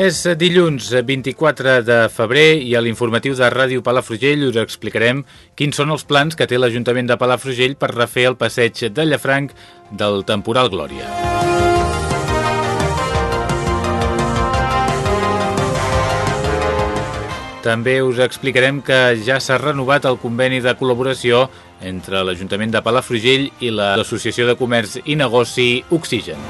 És dilluns 24 de febrer i a l'informatiu de Ràdio Palafrugell us explicarem quins són els plans que té l'Ajuntament de Palafrugell per refer el passeig de Llafranc del temporal Glòria. També us explicarem que ja s'ha renovat el conveni de col·laboració entre l'Ajuntament de Palafrugell i l'Associació de Comerç i Negoci Oxigen.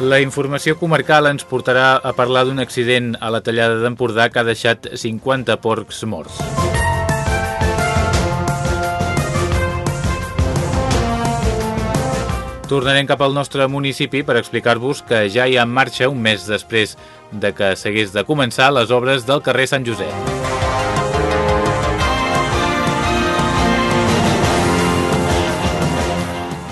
La informació comarcal ens portarà a parlar d'un accident a la tallada d'Empordà que ha deixat 50 porcs morts. Tornarem cap al nostre municipi per explicar-vos que ja hi ha en marxa un mes després de que s'hagués de començar les obres del carrer Sant Josep.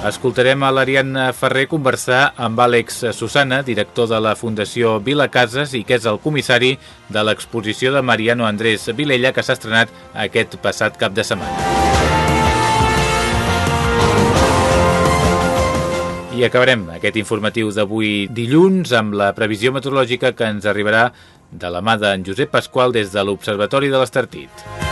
Escoltarem a l'Ariadna Ferrer conversar amb Àlex Susana, director de la Fundació Vila Cases i que és el comissari de l'exposició de Mariano Andrés Vilella que s'ha estrenat aquest passat cap de setmana. I acabarem aquest informatiu d'avui dilluns amb la previsió meteorològica que ens arribarà de la mà d'en Josep Pasqual des de l'Observatori de l'Estartit.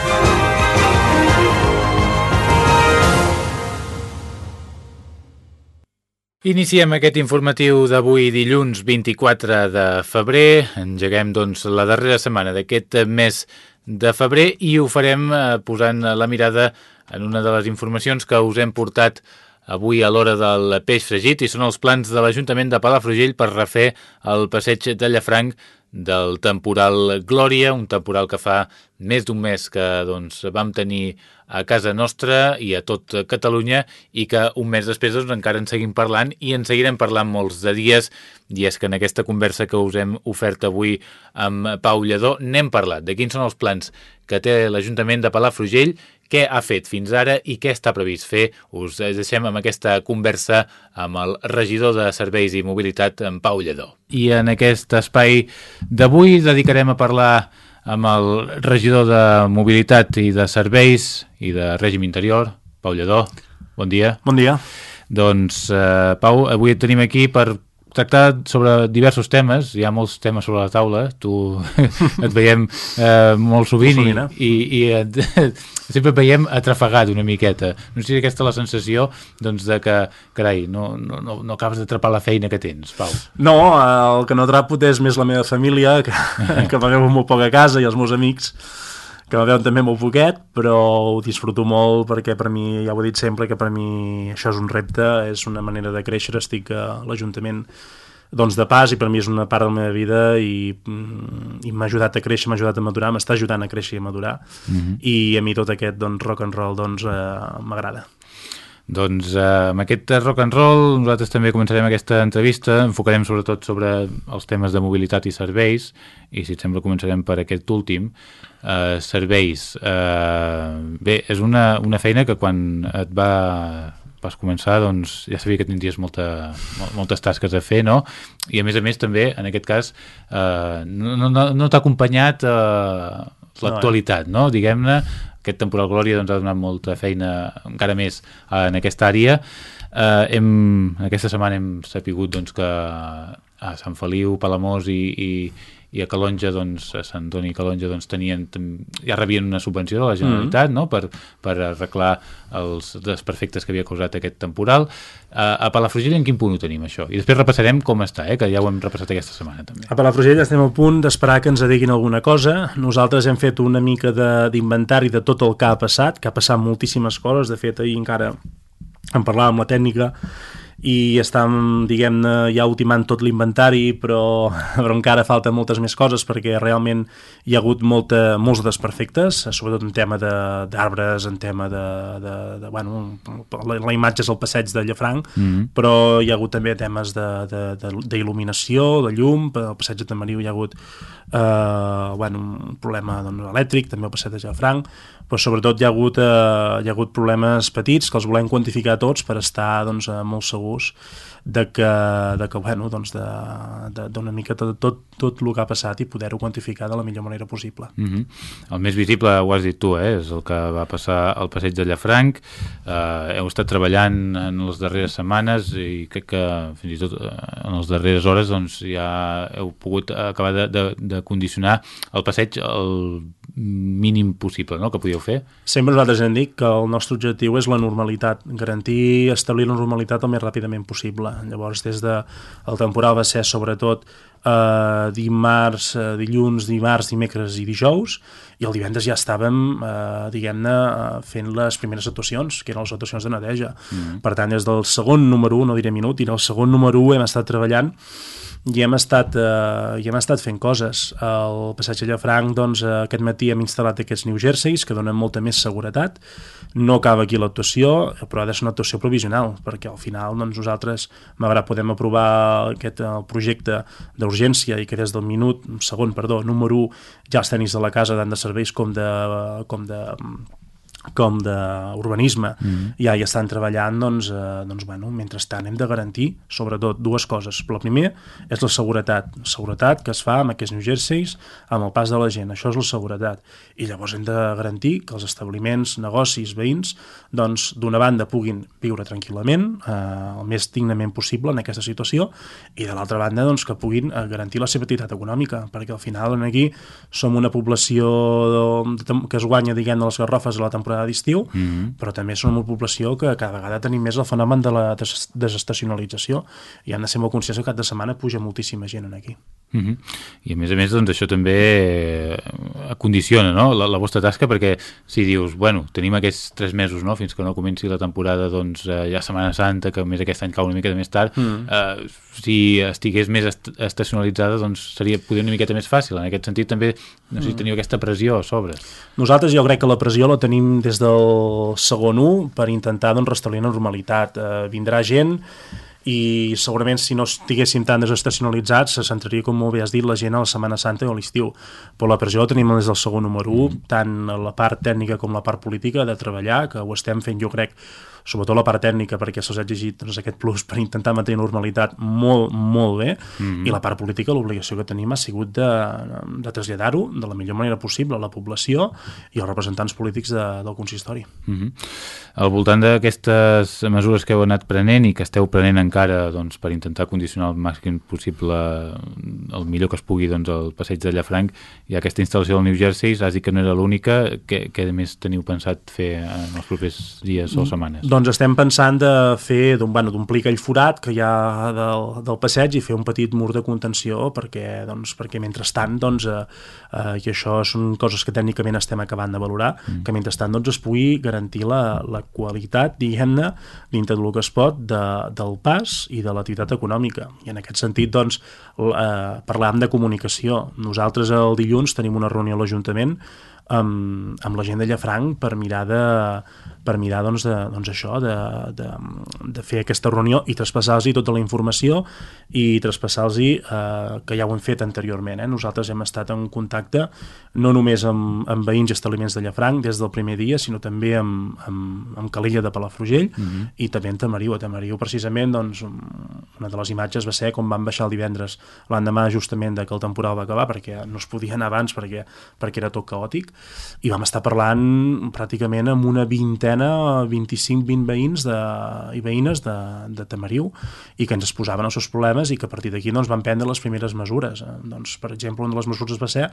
Iniciem aquest informatiu d'avui dilluns 24 de febrer. Engeguem doncs, la darrera setmana d'aquest mes de febrer i ho farem eh, posant la mirada en una de les informacions que us hem portat avui a l'hora del peix fregit i són els plans de l'Ajuntament de Palafrugell per refer el passeig de Llafranc del temporal Glòria, un temporal que fa més d'un mes que doncs, vam tenir a casa nostra i a tot Catalunya i que un mes després doncs, encara en seguim parlant i en seguirem parlant molts de dies i és que en aquesta conversa que us hem ofert avui amb Pau Lledó n'hem parlat de quins són els plans que té l'Ajuntament de Palafrugell què ha fet fins ara i què està previst fer. Us deixem amb aquesta conversa amb el regidor de Serveis i Mobilitat, en Pau Lledó. I en aquest espai d'avui dedicarem a parlar amb el regidor de Mobilitat i de Serveis i de Règim Interior, Pau Lledó. Bon dia. Bon dia. Doncs, eh, Pau, avui et tenim aquí per tractar sobre diversos temes, hi ha molts temes sobre la taula, tu et veiem eh, molt sovint molt sovint, eh? i, i, et, sempre et veiem atrafegat una miqueta. No sé si aquesta és la sensació doncs, de que, carai, no, no, no, no acabes d'atrapar la feina que tens, Pau. No, el que no atrapo és més la meva família, que, que veu molt poc a casa, i els meus amics, que veuen també molt poquet, però ho disfruto molt perquè per mi, ja ho he dit sempre, que per mi això és un repte, és una manera de créixer, estic a l'Ajuntament doncs de pas i per mi és una part de la meva vida i, mm, i m'ha ajudat a créixer, m'ha ajudat a madurar, m'està ajudant a créixer i a madurar mm -hmm. i a mi tot aquest doncs, rock and roll doncs, eh, m'agrada. Doncs eh, amb aquest rock and roll nosaltres també començarem aquesta entrevista, enfocarem sobretot sobre els temes de mobilitat i serveis i si et sembla començarem per aquest últim eh, serveis eh, bé, és una, una feina que quan et va vas començar doncs ja sabia que tindries molta, moltes tasques a fer no? i a més a més també en aquest cas eh, no, no, no t'ha acompanyat eh, l'actualitat no, eh? no? diguem-ne aquest temporal Glòria doncs, ha donat molta feina encara més en aquesta àrea. Eh, hem, aquesta setmana hem sapigut doncs, que a Sant Feliu, Palamós i, i, i a Calonja, doncs, a Sant Antoni i Calonja doncs, tenien, ja rebien una subvenció de la Generalitat mm -hmm. no? per, per arreglar els desperfectes que havia causat aquest temporal. A, a Palafrugell en quin punt ho tenim això? I després repassarem com està, eh? que ja ho hem repassat aquesta setmana també. A Palafrugell estem al punt d'esperar que ens diguin alguna cosa. Nosaltres hem fet una mica d'inventari de, de tot el que ha passat, que ha passat moltíssimes coses, de fet ahir encara en parlàvem amb la tècnica i estem, diguem-ne, ja ultimant tot l'inventari, però, però encara falten moltes més coses perquè realment hi ha hagut molta, molts desperfectes, sobretot en tema d'arbres, en tema de, de, de bueno, la, la imatge és el passeig de Llafranc, mm -hmm. però hi ha hagut també temes d'il·luminació, de, de, de llum, al passeig de Tamariu hi ha hagut eh, bueno, un problema doncs, elèctric, també al passeig de Llafranc, però sobretot hi ha hagut, eh, hi ha hagut problemes petits que els volem quantificar tots per estar doncs, eh, molt segurs de que, de que bueno, doncs d'una mica tot, tot, tot el que ha passat i poder-ho quantificar de la millor manera possible. Mm -hmm. El més visible, ho has dit tu, eh? és el que va passar al passeig de Llafranc. Eh, heu estat treballant en les darreres setmanes i crec que fins i tot eh, en les darreres hores doncs, ja heu pogut acabar de, de, de condicionar el passeig el mínim possible no? que podíeu fer. Sempre nosaltres hem dit que el nostre objectiu és la normalitat, garantir establir la normalitat el més ràpidament possible Llavors, des de el temporal va ser sobretot eh, dimarts, eh, dilluns, dimarts, dimecres i dijous, i el divendres ja estàvem, eh, diguem-ne, eh, fent les primeres actuacions, que eren les actuacions de neteja. Mm -hmm. Per tant, des del segon número 1, no diré minut, i en el segon número 1 hem estat treballant i hem estat, eh, i hem estat fent coses. Al passeig de Llafranc, doncs, eh, aquest matí hem instal·lat aquests New Jerseys, que donen molta més seguretat. No acaba aquí l'actuació, però ha de ser una actuació provisional, perquè al final doncs, nosaltres, malgrat podem aprovar aquest el projecte d'urgència i que des del minut, segon, perdó, número 1, ja els tècnics de la casa tant de serveis com de, com de com d'urbanisme mm. -hmm. ja hi estan treballant doncs, eh, doncs bueno, mentrestant hem de garantir sobretot dues coses, però el primer és la seguretat, seguretat que es fa amb aquests New Jerseys, amb el pas de la gent. Això és la seguretat, i llavors hem de garantir que els establiments, negocis, veïns doncs d'una banda puguin viure tranquil·lament, eh, el més dignament possible en aquesta situació, i de l'altra banda doncs, que puguin eh, garantir la seva activitat econòmica, perquè al final aquí som una població que es guanya diguem de les garrofes a la temporada temporada d'estiu, mm -hmm. però també som una població que cada vegada tenim més el fenomen de la des desestacionalització i han de ser molt conscients que cap de setmana puja moltíssima gent aquí. Mm -hmm. I a més a més doncs, això també eh, acondiciona no? la, la vostra tasca perquè si dius, bueno, tenim aquests tres mesos no? fins que no comenci la temporada doncs, eh, ja Setmana Santa, que més aquest any cau una miqueta més tard, mm -hmm. eh, si estigués més est estacionalitzada doncs seria poder una miqueta més fàcil. En aquest sentit també no sé si mm. teniu aquesta pressió a sobre. Nosaltres jo crec que la pressió la tenim des del segon 1 per intentar doncs, restablir la normalitat. Eh, vindrà gent i segurament si no estiguéssim tan desestacionalitzats se centraria, com molt bé has dit, la gent a la Setmana Santa o a l'estiu. Però la pressió la tenim des del segon número 1, mm. tant la part tècnica com la part política de treballar, que ho estem fent jo crec sobretot la part tècnica, perquè se'ls ha exigit doncs, aquest plus per intentar mantenir normalitat molt, molt bé, mm -hmm. i la part política, l'obligació que tenim ha sigut de, de traslladar-ho de la millor manera possible a la població i als representants polítics de, del consistori. Mm -hmm. Al voltant d'aquestes mesures que heu anat prenent i que esteu prenent encara doncs, per intentar condicionar el màxim possible el millor que es pugui doncs, el passeig de Llafranc, ha aquesta instal·lació del New Jersey, has dit que no era l'única, què, què més teniu pensat fer en els propers dies o mm, setmanes? Doncs estem pensant de fer, d'omplir bueno, aquell forat que hi ha del, del passeig i fer un petit mur de contenció perquè, doncs, perquè mentrestant, doncs, eh, eh, i això són coses que tècnicament estem acabant de valorar, mm. que mentrestant doncs, es pugui garantir la, la qualitat, diguem-ne, dintre del que es pot, de, del pas i de l'activitat econòmica. I en aquest sentit, doncs, eh, parlàvem de comunicació. Nosaltres el dilluns tenim una reunió a l'Ajuntament amb, amb la gent de Llafranc per mirar de, per mirar doncs, de, doncs això, de, de, de fer aquesta reunió i traspassar-los tota la informació i traspassar-los eh, que ja ho hem fet anteriorment. Eh? Nosaltres hem estat en contacte no només amb, amb veïns i establiments de Llafranc des del primer dia, sinó també amb, amb, amb Calella de Palafrugell mm -hmm. i també en Tamariu. A Tamariu, precisament, doncs, una de les imatges va ser com van baixar el divendres l'endemà justament de que el temporal va acabar, perquè no es podia anar abans perquè, perquè era tot caòtic, i vam estar parlant pràcticament amb una vintena vintena, 25-20 veïns de, i veïnes de, de Tamariu i que ens exposaven els seus problemes i que a partir d'aquí doncs, van prendre les primeres mesures. Eh, doncs, per exemple, una de les mesures va ser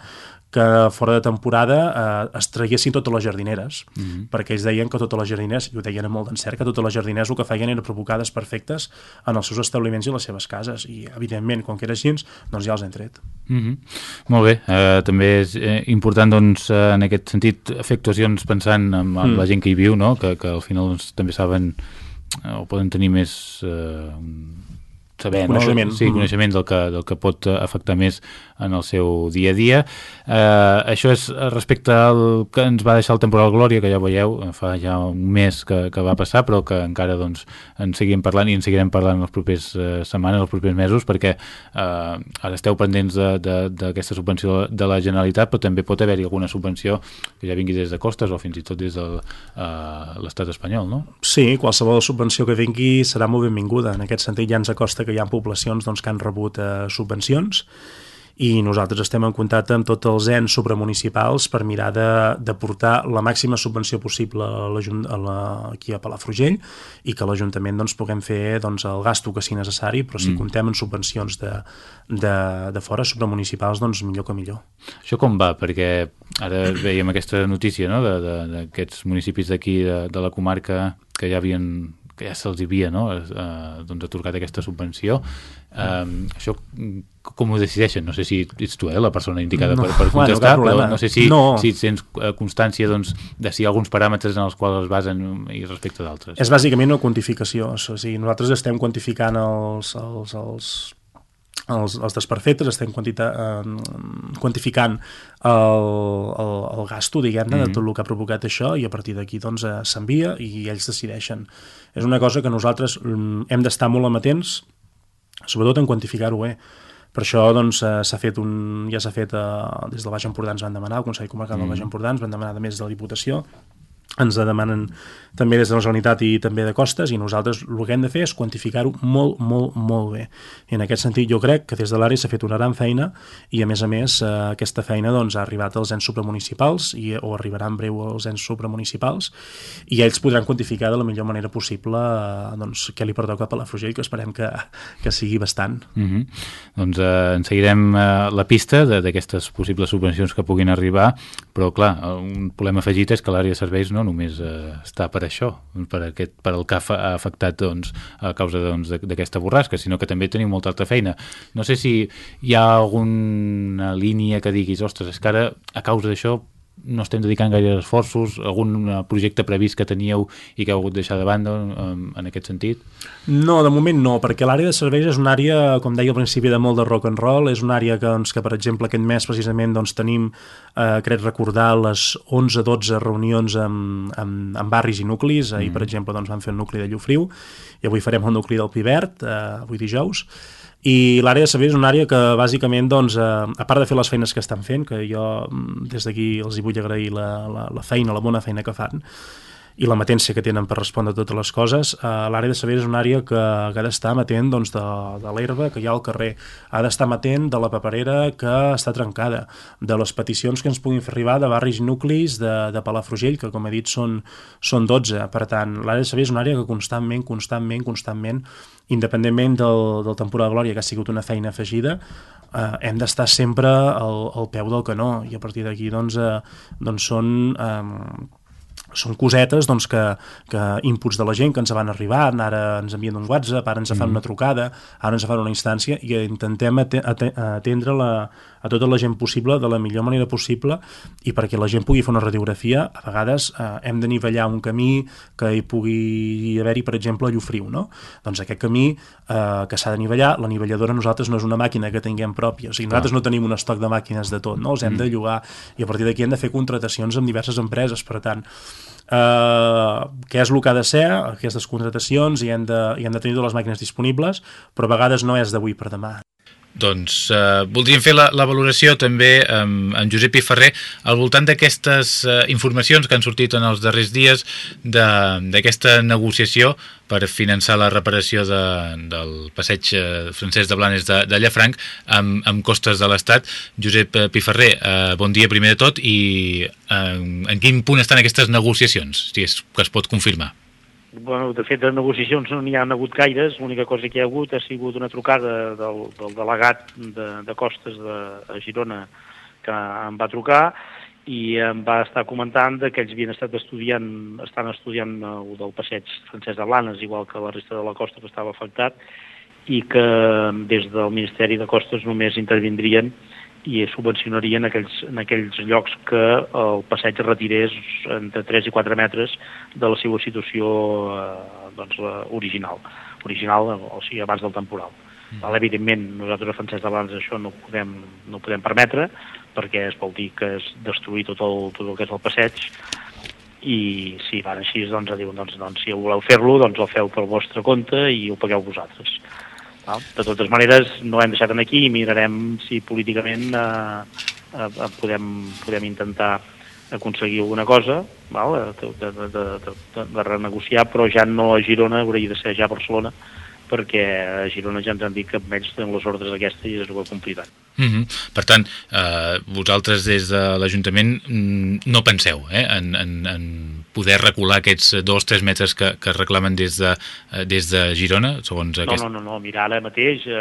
que fora de temporada eh, es traguessin totes les jardineres, mm -hmm. perquè ells deien que totes les jardineres, i ho deien molt d'encert, que totes les jardineres el que feien era provocar perfectes en els seus establiments i les seves cases, i evidentment, com que era així, doncs ja els hem tret. Mm -hmm. Molt bé, eh, també és eh, important doncs, eh, en aquest sentit fer actuacions pensant en, en mm. la gent que hi viu, no? Que, que al final doncs, també saben o poden tenir més eh, saber, coneixement. no? Sí, mm-hmm. coneixement del que, del que pot afectar més en el seu dia a dia. Eh, això és respecte al que ens va deixar el temporal Glòria, que ja veieu, fa ja un mes que, que va passar, però que encara doncs, en seguim parlant i en seguirem parlant les properes eh, setmanes, els propers mesos, perquè eh, ara esteu pendents d'aquesta subvenció de la Generalitat, però també pot haver-hi alguna subvenció que ja vingui des de Costes o fins i tot des de uh, l'estat espanyol, no? Sí, qualsevol subvenció que vingui serà molt benvinguda. En aquest sentit ja ens acosta que hi ha poblacions doncs, que han rebut eh, subvencions i nosaltres estem en contacte amb tots els ens supramunicipals per mirar de, de portar la màxima subvenció possible a la, a la, aquí a Palafrugell i que l'Ajuntament doncs, puguem fer doncs, el gasto que sigui necessari, però si mm. comptem en subvencions de, de, de fora supramunicipals, doncs millor que millor. Això com va? Perquè ara veiem aquesta notícia no? d'aquests municipis d'aquí de, de la comarca que ja havien que ja se'ls havia no? eh, doncs, atorgat aquesta subvenció. Eh, això com ho decideixen? No sé si ets tu eh, la persona indicada no, per, per contestar, bueno, però no sé si, no. si tens eh, constància doncs, de si hi ha alguns paràmetres en els quals es basen i respecte d'altres. És bàsicament una quantificació. O sigui, nosaltres estem quantificant els, els, els els, els desperfectes, estem quantita, eh, quantificant el, el, el gasto, diguem-ne, mm -hmm. de tot el que ha provocat això i a partir d'aquí doncs, eh, s'envia i ells decideixen. És una cosa que nosaltres mm, hem d'estar molt amatents, sobretot en quantificar-ho bé. Per això doncs, eh, s'ha fet un, ja s'ha fet eh, des del Baix Empordà ens van demanar, el Consell Comarcal mm. del Baix Empordà ens van demanar de més de la Diputació ens demanen també des de la Generalitat i també de costes i nosaltres el que hem de fer és quantificar-ho molt, molt, molt bé. I en aquest sentit jo crec que des de l'àrea s'ha fet una gran feina i a més a més eh, aquesta feina doncs, ha arribat als ens supramunicipals i, o arribarà en breu als ens supramunicipals i ells podran quantificar de la millor manera possible eh, doncs, què li pertoca a Palafrugell que esperem que, que sigui bastant. Mm -hmm. Doncs eh, en seguirem eh, la pista d'aquestes possibles subvencions que puguin arribar, però clar, un problema afegit és que l'àrea de serveis no només eh, està per això, per, aquest, per el que ha afectat doncs, a causa doncs, d'aquesta doncs, borrasca, sinó que també tenim molta altra feina. No sé si hi ha alguna línia que diguis, ostres, és que ara a causa d'això no estem dedicant gaire esforços, algun eh, projecte previst que teníeu i que heu hagut deixar de banda en, en aquest sentit? No, de moment no, perquè l'àrea de serveis és una àrea, com deia al principi, de molt de rock and roll, és una àrea que, doncs, que per exemple, aquest mes precisament doncs, tenim, eh, crec recordar, les 11-12 reunions amb, amb, amb barris i nuclis, ahir, mm. per exemple, doncs, vam fer el nucli de Llufriu, i avui farem el nucli del Pivert, eh, avui dijous, i l'àrea de serveis és una àrea que bàsicament, doncs, eh, a part de fer les feines que estan fent, que jo mm, des d'aquí els hi vull agrair la, la, la feina, la bona feina que fan, i la matència que tenen per respondre a totes les coses, eh, l'àrea de serveis és una àrea que, que ha d'estar amatent doncs, de, de l'herba que hi ha al carrer, ha d'estar amatent de la paperera que està trencada, de les peticions que ens puguin fer arribar de barris nuclis de, de Palafrugell, que com he dit són, són 12. Per tant, l'àrea de serveis és una àrea que constantment, constantment, constantment, independentment del, del temporal de glòria, que ha sigut una feina afegida, eh, hem d'estar sempre al, al peu del canó. I a partir d'aquí doncs, eh, doncs són eh, són cosetes doncs, que, que inputs de la gent que ens van arribar, ara ens envien un WhatsApp, ara ens fan mm -hmm. una trucada, ara ens fan una instància i intentem atendre la, a tota la gent possible de la millor manera possible i perquè la gent pugui fer una radiografia, a vegades eh, hem de nivellar un camí que hi pugui haver-hi, per exemple, a Llufriu, no? Doncs aquest camí eh, que s'ha de nivellar, la nivelladora nosaltres no és una màquina que tinguem pròpia, o sigui, nosaltres ah. no tenim un estoc de màquines de tot, no? Els hem mm. de llogar i a partir d'aquí hem de fer contratacions amb diverses empreses, per tant, eh, què és el que ha de ser, aquestes contratacions, i hem de, i hem de tenir totes les màquines disponibles, però a vegades no és d'avui per demà. Doncs eh, voldríem fer la, la valoració també amb, amb Josep i Ferrer al voltant d'aquestes eh, informacions que han sortit en els darrers dies d'aquesta negociació per finançar la reparació de, del passeig eh, francès de Blanes de, de Llafranc amb, amb costes de l'Estat. Josep eh, Piferrer, eh, bon dia primer de tot i eh, en quin punt estan aquestes negociacions, si és que es pot confirmar? Bueno, de fet, de negociacions no n'hi ha hagut gaires. L'única cosa que hi ha hagut ha sigut una trucada del, del delegat de, de Costes de, a Girona que em va trucar i em va estar comentant que ells havien estat estudiant, estan estudiant el del passeig francès de Blanes, igual que la resta de la costa que estava afectat, i que des del Ministeri de Costes només intervindrien i subvencionaria en aquells, en aquells llocs que el passeig retirés entre 3 i 4 metres de la seva situació eh, doncs, original, original o sigui, abans del temporal. Mm. Val, evidentment, nosaltres a Francesc de això no podem, no podem permetre, perquè es vol dir que es destruir tot el, tot el que és el passeig, i si van així, doncs, diuen, doncs, doncs si voleu fer-lo, doncs el feu pel vostre compte i ho pagueu vosaltres. De totes maneres, no hem deixat aquí i mirarem si políticament eh, eh, podem, podem intentar aconseguir alguna cosa val? De, de, de, de, de, renegociar, però ja no a Girona, hauria de ser ja a Barcelona, perquè a Girona ja ens han dit que menys tenen les ordres aquestes i es ho compliran. Mm -hmm. Per tant, eh, vosaltres des de l'Ajuntament mm, no penseu eh, en, en, en poder recular aquests dos o tres metres que, que reclamen des de, eh, des de Girona, segons no, aquest... No, no, no, mira, ara mateix, eh,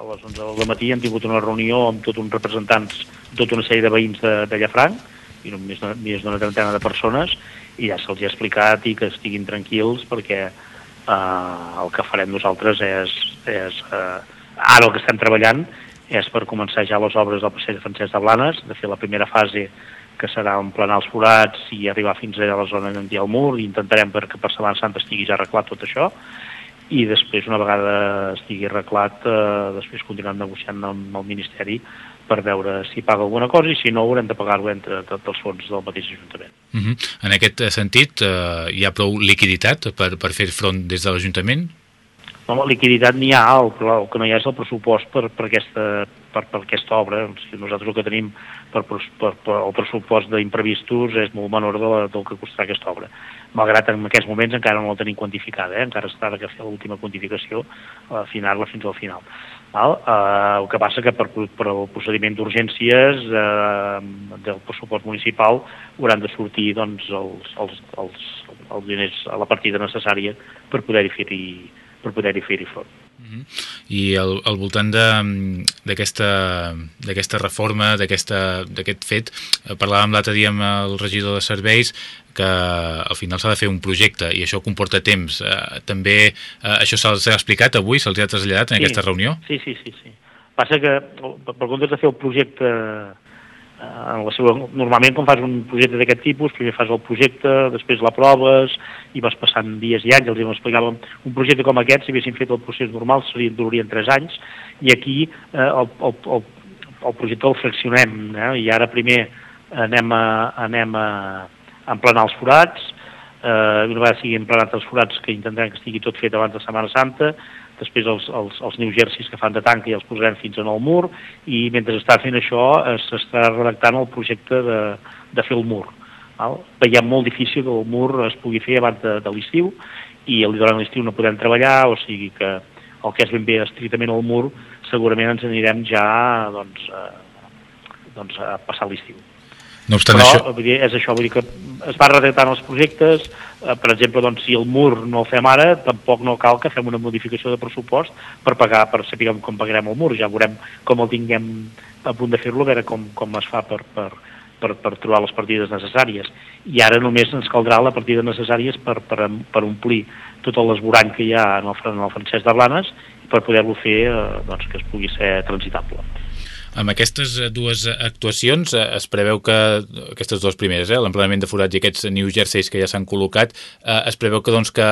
a les 11 del matí hem tingut una reunió amb tot uns representants, tota una sèrie de veïns de, de Llafranc, i més, més d'una trentena de persones, i ja se'ls ha explicat i que estiguin tranquils perquè eh, el que farem nosaltres és, és eh, ara el que estem treballant és per començar ja les obres del passeig de Francesc de Blanes, de fer la primera fase que serà emplenar els forats i arribar fins a la zona on hi ha el mur, i intentarem perquè per Setmana Santa estigui ja arreglat tot això, i després, una vegada estigui arreglat, eh, després continuem negociant amb el Ministeri per veure si paga alguna cosa i si no haurem de pagar-ho entre tots els fons del mateix Ajuntament. Uh mhm. -huh. En aquest sentit, eh, hi ha prou liquiditat per, per fer front des de l'Ajuntament? No, liquiditat n'hi ha, el, el que no hi ha és el pressupost per, per, aquesta, per, per aquesta obra. O sigui, nosaltres el que tenim per, per, per, el pressupost d'imprevistos és molt menor de la, del que costarà aquesta obra. Malgrat en aquests moments encara no la tenim quantificada, eh? encara està de fer l'última quantificació, afinar-la fins al final. Val? Eh, el que passa que per, per el procediment d'urgències eh, del pressupost municipal hauran de sortir doncs, els, els, els, els diners a la partida necessària per poder-hi fer-hi per poder-hi fer-hi front. Mm -hmm. I al, al voltant d'aquesta reforma, d'aquest fet, eh, parlàvem l'altre dia amb el regidor de serveis que al final s'ha de fer un projecte i això comporta temps. Eh, també eh, això se'ls ha explicat avui, se'ls ha traslladat en sí, aquesta reunió? Sí, sí, sí, sí. Passa que per comptes de fer el projecte en la seva, normalment quan fas un projecte d'aquest tipus, primer fas el projecte, després l'aproves i vas passant dies i anys, els explicàvem un projecte com aquest, si haguessin fet el procés normal, seria, durarien 3 anys, i aquí eh, el, el, el, el projecte el fraccionem, eh, i ara primer anem a, anem a, emplenar els forats, eh, una vegada siguin emplenats els forats que intentarem que estigui tot fet abans de Setmana Santa, després els, els, els New Jerseys que fan de tanca i els posarem fins en el mur, i mentre està fent això s'està redactant el projecte de, de fer el mur. Val? Veiem molt difícil que el mur es pugui fer abans de, de l'estiu, i el durant l'estiu no podem treballar, o sigui que el que és ben bé estrictament el mur, segurament ens anirem ja doncs, eh, doncs a passar l'estiu. No obstant Però, això... Vull dir, és això, vull dir que es va redactant els projectes, eh, per exemple, doncs, si el mur no el fem ara, tampoc no cal que fem una modificació de pressupost per pagar, per saber com pagarem el mur, ja veurem com el tinguem a punt de fer-lo, a veure com, com es fa per, per, per, per trobar les partides necessàries. I ara només ens caldrà la partida necessària per, per, per omplir tot l'esborany que hi ha en el, en el Francesc de Blanes per poder-lo fer eh, doncs, que es pugui ser transitable. Amb aquestes eh, dues actuacions eh, es preveu que, aquestes dues primeres, eh, l'emplenament de forats i aquests New Jerseys que ja s'han col·locat, eh, es preveu que, doncs, que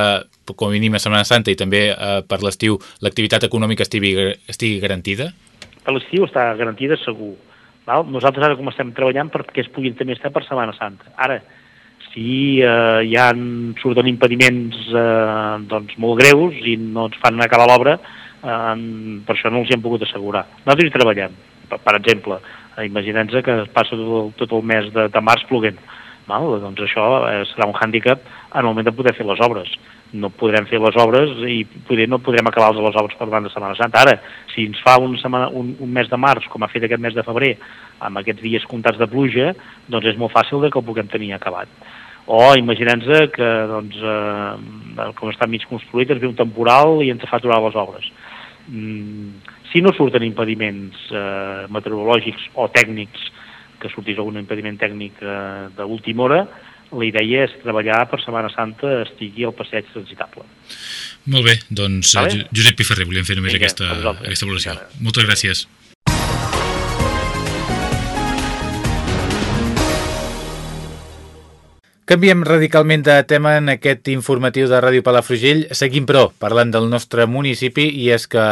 com a mínim a Setmana Santa i també eh, per l'estiu l'activitat econòmica estigui, estigui garantida? Per l'estiu està garantida segur. Val? Nosaltres ara com estem treballant perquè es puguin també estar per Setmana Santa. Ara, si eh, hi ha, surten impediments eh, doncs, molt greus i no ens fan acabar l'obra, eh, per això no els hem pogut assegurar. Nosaltres hi treballem, per, exemple, eh, imaginem que passa tot el, tot el mes de, de març ploguent. Val? Doncs això eh, serà un hàndicap en el moment de poder fer les obres. No podrem fer les obres i poder, no podrem acabar les obres per davant de Setmana Santa. Ara, si ens fa un, setmana, un, un mes de març, com ha fet aquest mes de febrer, amb aquests dies comptats de pluja, doncs és molt fàcil de que ho puguem tenir acabat. O imaginem que, doncs, eh, com està mig construït, es ve un temporal i ens fa aturar les obres. Mm, si no surten impediments eh, meteorològics o tècnics, que sortís algun impediment tècnic eh, d'última hora, la idea és treballar per Setmana Santa estigui al passeig transitable. Molt bé, doncs eh, vale? Josep Piferrer, volíem fer només Vinga, aquesta, aquesta valoració. Vinga. Moltes gràcies. Canviem radicalment de tema en aquest informatiu de Ràdio Palafrugell. Seguim, però, parlant del nostre municipi i és que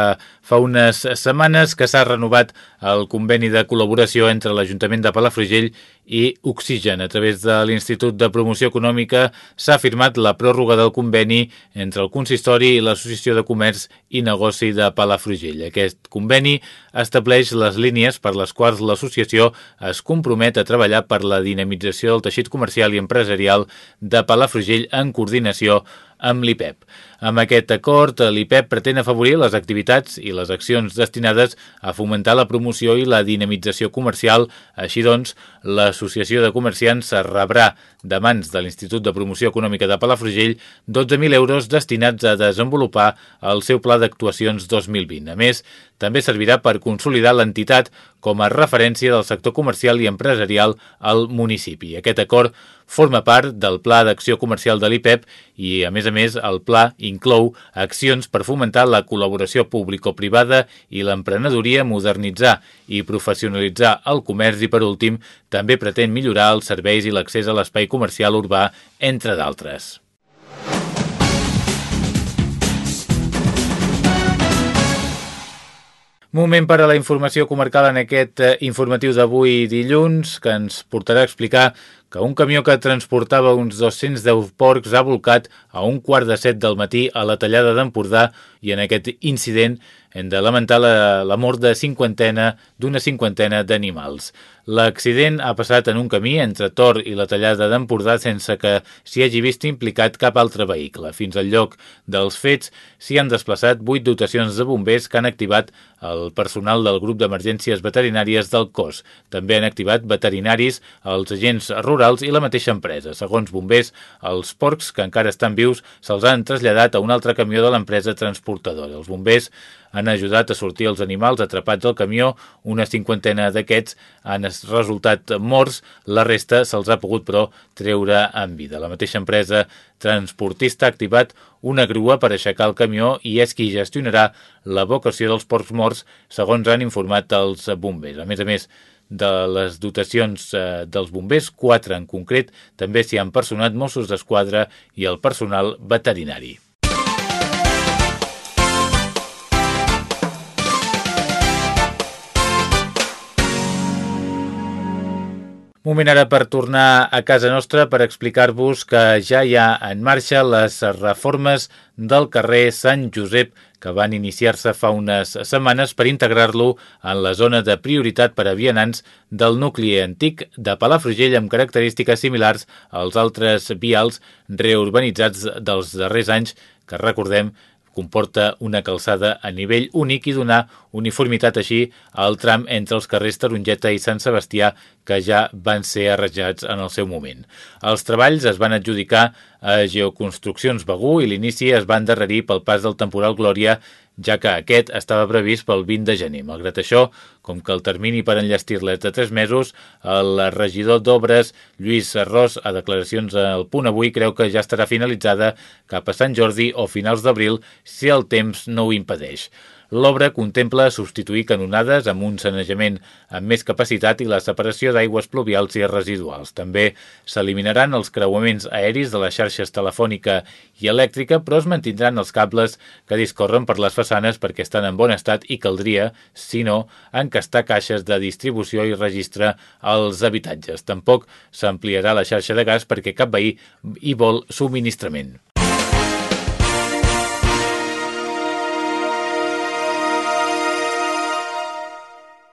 fa unes setmanes que s'ha renovat el conveni de col·laboració entre l'Ajuntament de Palafrugell i Oxigen. A través de l'Institut de Promoció Econòmica s'ha firmat la pròrroga del conveni entre el consistori i l'Associació de Comerç i Negoci de Palafrugell. Aquest conveni estableix les línies per les quals l'associació es compromet a treballar per la dinamització del teixit comercial i empresarial de Palafrugell en coordinació amb l'IPEP. Amb aquest acord, l'IPEP pretén afavorir les activitats i les accions destinades a fomentar la promoció i la dinamització comercial. Així doncs, l'Associació de Comerciants rebrà de mans de l'Institut de Promoció Econòmica de Palafrugell 12.000 euros destinats a desenvolupar el seu pla d'actuacions 2020. A més, també servirà per consolidar l'entitat com a referència del sector comercial i empresarial al municipi. Aquest acord forma part del Pla d'Acció Comercial de l'IPEP i, a més a més, el pla inclou accions per fomentar la col·laboració público-privada i l'emprenedoria, modernitzar i professionalitzar el comerç i, per últim, també pretén millorar els serveis i l'accés a l'espai comercial urbà, entre d'altres. Moment per a la informació comarcal en aquest eh, informatiu d'avui dilluns, que ens portarà a explicar que un camió que transportava uns 210 porcs ha volcat a un quart de set del matí a la tallada d'Empordà i en aquest incident hem de lamentar la, la mort de cinquantena d'una cinquantena d'animals. L'accident ha passat en un camí entre Tor i la tallada d'Empordà sense que s'hi hagi vist implicat cap altre vehicle. Fins al lloc dels fets s'hi han desplaçat vuit dotacions de bombers que han activat el personal del grup d'emergències veterinàries del cos. També han activat veterinaris, els agents rurals i la mateixa empresa. Segons bombers, els porcs que encara estan vius se'ls han traslladat a un altre camió de l'empresa transportadora. Els bombers han ajudat a sortir els animals atrapats al camió. Una cinquantena d'aquests han resultat morts, la resta se'ls ha pogut, però, treure en vida. La mateixa empresa transportista ha activat una grua per aixecar el camió i és qui gestionarà l'evocació dels porcs morts, segons han informat els bombers. A més a més, de les dotacions eh, dels bombers, quatre en concret, també s'hi han personat Mossos d'Esquadra i el personal veterinari. Moment ara per tornar a casa nostra per explicar-vos que ja hi ha en marxa les reformes del carrer Sant Josep que van iniciar-se fa unes setmanes per integrar-lo en la zona de prioritat per a vianants del nucli antic de Palafrugell amb característiques similars als altres vials reurbanitzats dels darrers anys que recordem comporta una calçada a nivell únic i donar uniformitat així al tram entre els carrers Tarongeta i Sant Sebastià que ja van ser arrejats en el seu moment. Els treballs es van adjudicar a Geoconstruccions Begú i l'inici es va endarrerir pel pas del temporal Glòria ja que aquest estava previst pel 20 de gener. Malgrat això, com que el termini per enllestir-la és de 3 mesos, el regidor d'Obres, Lluís Arròs, a declaracions al punt avui, creu que ja estarà finalitzada cap a Sant Jordi o finals d'abril si el temps no ho impedeix. L'obra contempla substituir canonades amb un sanejament amb més capacitat i la separació d'aigües pluvials i residuals. També s'eliminaran els creuaments aeris de les xarxes telefònica i elèctrica, però es mantindran els cables que discorren per les façanes perquè estan en bon estat i caldria, si no, encastar caixes de distribució i registre als habitatges. Tampoc s'ampliarà la xarxa de gas perquè cap veí hi vol subministrament.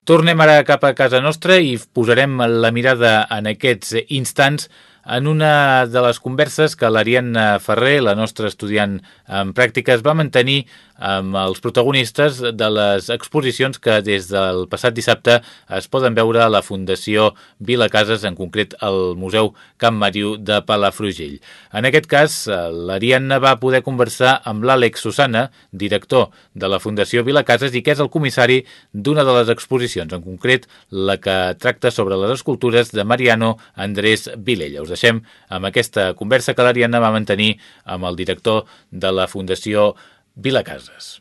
Tornem ara cap a casa nostra i posarem la mirada en aquests instants en una de les converses que l'Ariadna Ferrer, la nostra estudiant en pràctiques, va mantenir amb els protagonistes de les exposicions que des del passat dissabte es poden veure a la Fundació Vila Cases, en concret al Museu Camp Mariu de Palafrugell. En aquest cas, l'Ariadna va poder conversar amb l'Àlex Susana, director de la Fundació Vila Cases i que és el comissari d'una de les exposicions, en concret la que tracta sobre les escultures de Mariano Andrés Vilella. Us deixem amb aquesta conversa que l'Ariadna va mantenir amb el director de la Fundació Vilacases.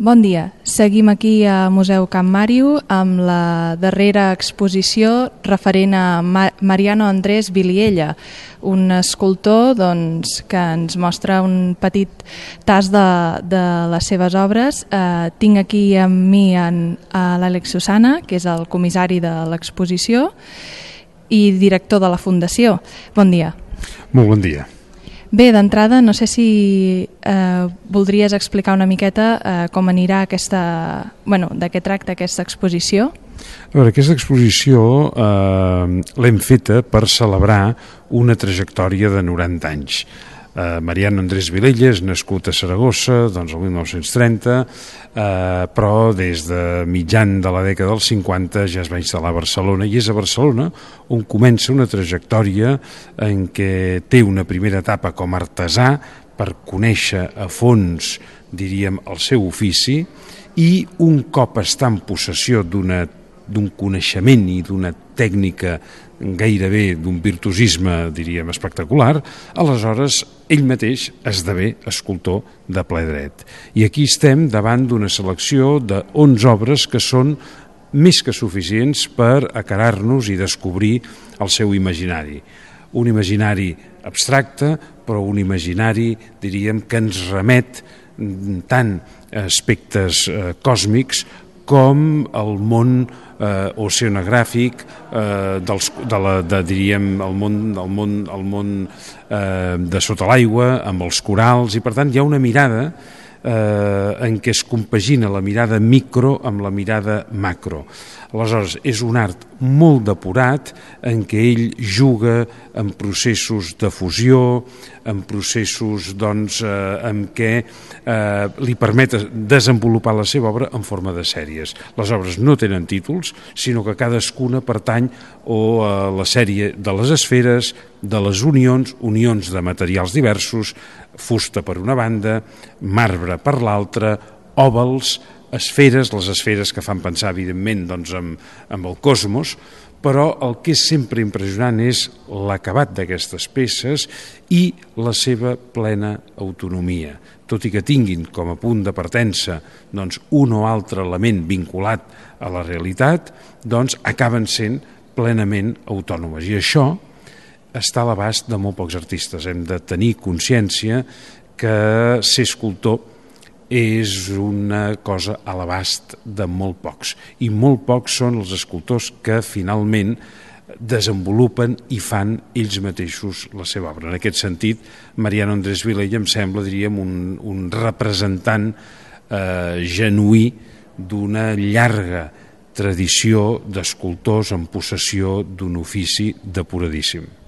Bon dia. Seguim aquí a Museu Camp Màrio amb la darrera exposició referent a Mariano Andrés Viliella, un escultor doncs, que ens mostra un petit tas de, de les seves obres. Eh, tinc aquí amb mi en, a l'Àlex Susana, que és el comissari de l'exposició i director de la Fundació. Bon dia. Molt bon dia. Bé, d'entrada, no sé si eh, voldries explicar una miqueta eh, com anirà aquesta... Bueno, de què tracta aquesta exposició? A veure, aquesta exposició eh, l'hem feta per celebrar una trajectòria de 90 anys eh, Mariano Andrés Vilella és nascut a Saragossa doncs el 1930 eh, però des de mitjan de la dècada dels 50 ja es va instal·lar a Barcelona i és a Barcelona on comença una trajectòria en què té una primera etapa com a artesà per conèixer a fons diríem el seu ofici i un cop està en possessió d'un coneixement i d'una tècnica gairebé d'un virtuosisme, diríem, espectacular, aleshores ell mateix esdevé escultor de ple dret. I aquí estem davant d'una selecció de 11 obres que són més que suficients per acarar-nos i descobrir el seu imaginari. Un imaginari abstracte, però un imaginari, diríem, que ens remet tant a aspectes eh, còsmics com el món eh, oceanogràfic eh, dels, de la, de, diríem, el món, el món, el món eh, de sota l'aigua, amb els corals, i per tant hi ha una mirada eh, en què es compagina la mirada micro amb la mirada macro. Aleshores, és un art molt depurat en què ell juga en processos de fusió, en processos doncs, eh, en què eh, li permet desenvolupar la seva obra en forma de sèries. Les obres no tenen títols, sinó que cadascuna pertany o a la sèrie de les esferes, de les unions, unions de materials diversos, fusta per una banda, marbre per l'altra, òvals, esferes, les esferes que fan pensar, evidentment, doncs, amb, amb el cosmos, però el que és sempre impressionant és l'acabat d'aquestes peces i la seva plena autonomia. Tot i que tinguin com a punt de partença doncs, un o altre element vinculat a la realitat, doncs acaben sent plenament autònomes. I això està a l'abast de molt pocs artistes. Hem de tenir consciència que ser escultor és una cosa a l'abast de molt pocs i molt pocs són els escultors que finalment desenvolupen i fan ells mateixos la seva obra. En aquest sentit, Mariano Andrés Vilella em sembla, diríem, un, un representant eh, genuí d'una llarga tradició d'escultors en possessió d'un ofici depuradíssim.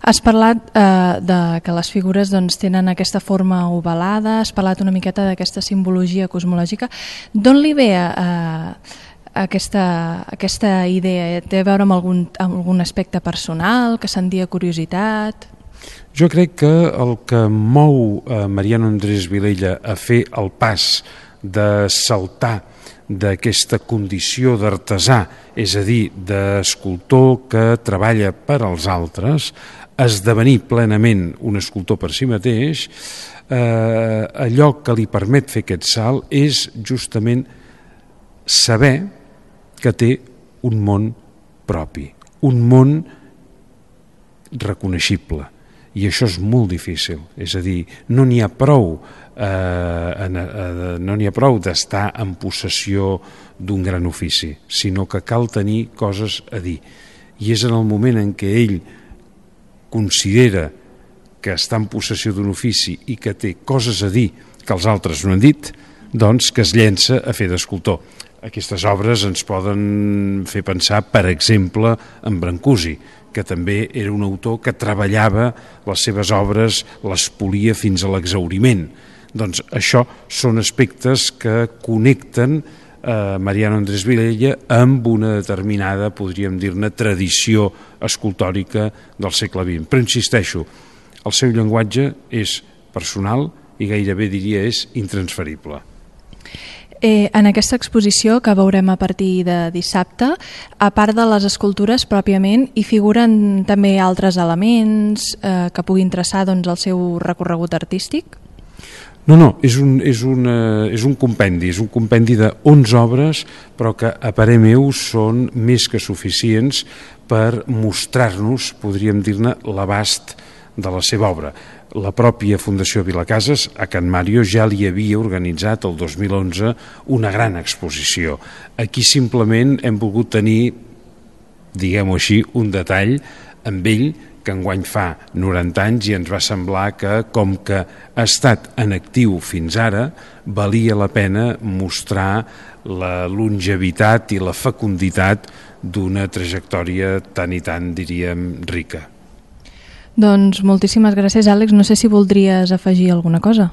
Has parlat eh, de que les figures doncs, tenen aquesta forma ovalada, has parlat una miqueta d'aquesta simbologia cosmològica. D'on li ve eh, aquesta, aquesta idea? Té a veure amb algun, amb algun aspecte personal, que sentia curiositat? Jo crec que el que mou eh, Mariano Andrés Vilella a fer el pas de saltar d'aquesta condició d'artesà, és a dir, d'escultor que treballa per als altres, esdevenir plenament un escultor per si mateix, eh, allò que li permet fer aquest salt és justament saber que té un món propi, un món reconeixible. I això és molt difícil, és a dir, no n'hi ha prou eh, en, eh, no n'hi ha prou d'estar en possessió d'un gran ofici, sinó que cal tenir coses a dir. I és en el moment en què ell considera que està en possessió d'un ofici i que té coses a dir que els altres no han dit, doncs que es llença a fer d'escultor. Aquestes obres ens poden fer pensar, per exemple, en Brancusi, que també era un autor que treballava les seves obres, les polia fins a l'exauriment. Doncs això són aspectes que connecten eh, Mariano Andrés Vilella amb una determinada, podríem dir-ne, tradició escultòrica del segle XX. Però insisteixo, el seu llenguatge és personal i gairebé diria és intransferible. Eh, en aquesta exposició que veurem a partir de dissabte, a part de les escultures pròpiament, hi figuren també altres elements eh, que puguin traçar doncs, el seu recorregut artístic? No, no, és un, és, una, és un compendi, és un compendi de 11 obres, però que a parer meu són més que suficients per mostrar-nos, podríem dir-ne, l'abast de la seva obra. La pròpia Fundació Vilacases a Can Mario ja li havia organitzat el 2011 una gran exposició. Aquí simplement hem volgut tenir, diguem-ho així, un detall amb ell que enguany fa 90 anys i ens va semblar que, com que ha estat en actiu fins ara, valia la pena mostrar la longevitat i la fecunditat d'una trajectòria tan i tan, diríem, rica. Doncs moltíssimes gràcies, Àlex. No sé si voldries afegir alguna cosa.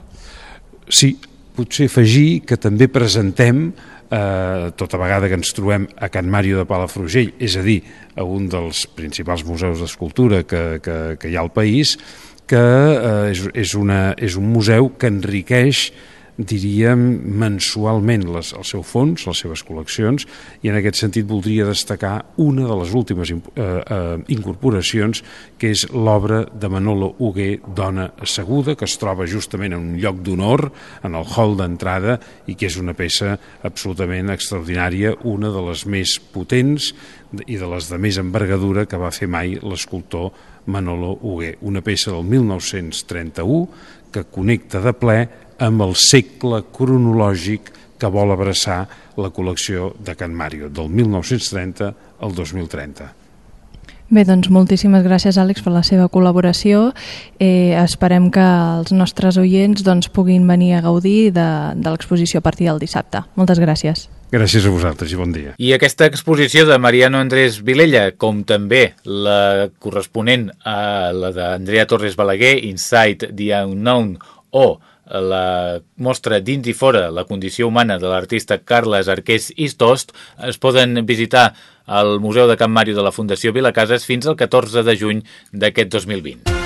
Sí, potser afegir que també presentem eh, tota vegada que ens trobem a Can Màrio de Palafrugell, és a dir, a un dels principals museus d'escultura que, que, que hi ha al país, que eh, és, és, una, és un museu que enriqueix diríem, mensualment les, el seu fons, les seves col·leccions, i en aquest sentit voldria destacar una de les últimes eh, eh, incorporacions, que és l'obra de Manolo Hugué, Dona asseguda, que es troba justament en un lloc d'honor, en el hall d'entrada, i que és una peça absolutament extraordinària, una de les més potents i de les de més envergadura que va fer mai l'escultor Manolo Hugué. Una peça del 1931 que connecta de ple amb el segle cronològic que vol abraçar la col·lecció de Can Mario, del 1930 al 2030. Bé, doncs moltíssimes gràcies, Àlex, per la seva col·laboració. Eh, esperem que els nostres oients doncs, puguin venir a gaudir de, de l'exposició a partir del dissabte. Moltes gràcies. Gràcies a vosaltres i bon dia. I aquesta exposició de Mariano Andrés Vilella, com també la corresponent a la d'Andrea Torres Balaguer, Inside the Unknown, o la mostra dins i fora la condició humana de l'artista Carles Arqués Istost es poden visitar al Museu de Can Màrio de la Fundació Vilacases fins al 14 de juny d'aquest 2020.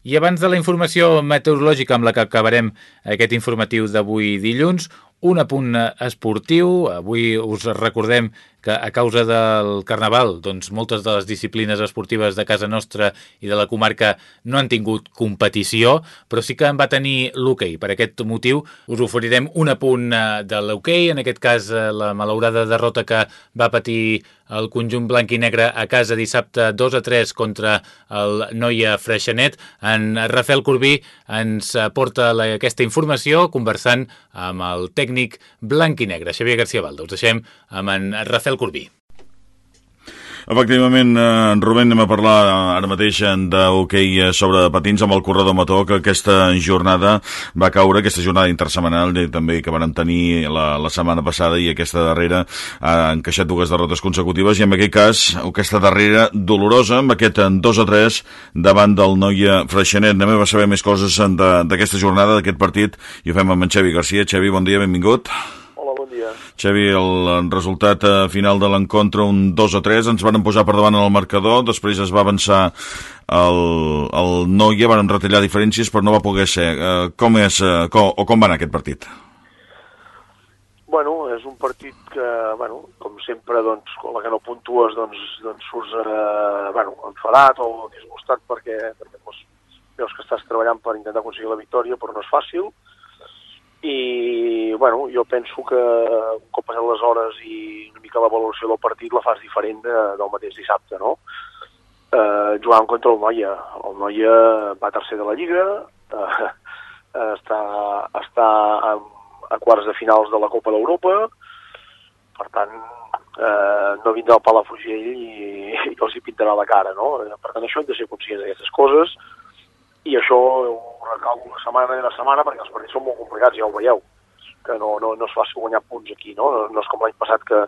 I abans de la informació meteorològica amb la que acabarem aquest informatiu d'avui dilluns, un apunt esportiu. Avui us recordem que a causa del Carnaval doncs, moltes de les disciplines esportives de casa nostra i de la comarca no han tingut competició, però sí que en va tenir l'hoquei. Per aquest motiu us oferirem un apunt eh, de l'hoquei, en aquest cas eh, la malaurada derrota que va patir el conjunt blanc i negre a casa dissabte 2 a 3 contra el Noia Freixenet. En Rafael Corbí ens porta la, aquesta informació conversant amb el tècnic blanc i negre, Xavier García Baldo. Us deixem amb en Rafael Corbí. Efectivament, eh, Rubén, anem a parlar ara mateix d'hoquei okay sobre patins amb el corredor Mató, que aquesta jornada va caure, aquesta jornada intersemanal també que van tenir la, la setmana passada i aquesta darrera ha encaixat dues derrotes consecutives i en aquest cas aquesta darrera dolorosa amb aquest 2 a 3 davant del Noia Freixenet. Anem a saber més coses d'aquesta jornada, d'aquest partit i ho fem amb en Xavi Garcia. Xavi, bon dia, benvingut. Xavi, el resultat eh, final de l'encontre, un 2 a 3, ens van posar per davant en el marcador, després es va avançar el, el Noia, van retallar diferències, però no va poder ser. Eh, com és, eh, com, o com va anar aquest partit? Bueno, és un partit que, bueno, com sempre, doncs, com la que no puntues, doncs, doncs surts, eh, bueno, enfadat o disgustat perquè, perquè doncs, veus que estàs treballant per intentar aconseguir la victòria, però no és fàcil, i bueno, jo penso que un cop passat les hores i una mica la valoració del partit la fas diferent de, del mateix dissabte, no? Eh, jugant contra el Noia. El Noia va tercer de la Lliga, eh, està, està a, a quarts de finals de la Copa d'Europa, per tant, eh, no vindrà al Palafrugell i, i els hi pintarà la cara, no? Per tant, això hem de ser conscients d'aquestes coses, i això una setmana una setmana perquè els partits són molt complicats, ja ho veieu, que no, no, no és fàcil guanyar punts aquí, no? No, no és com l'any passat que,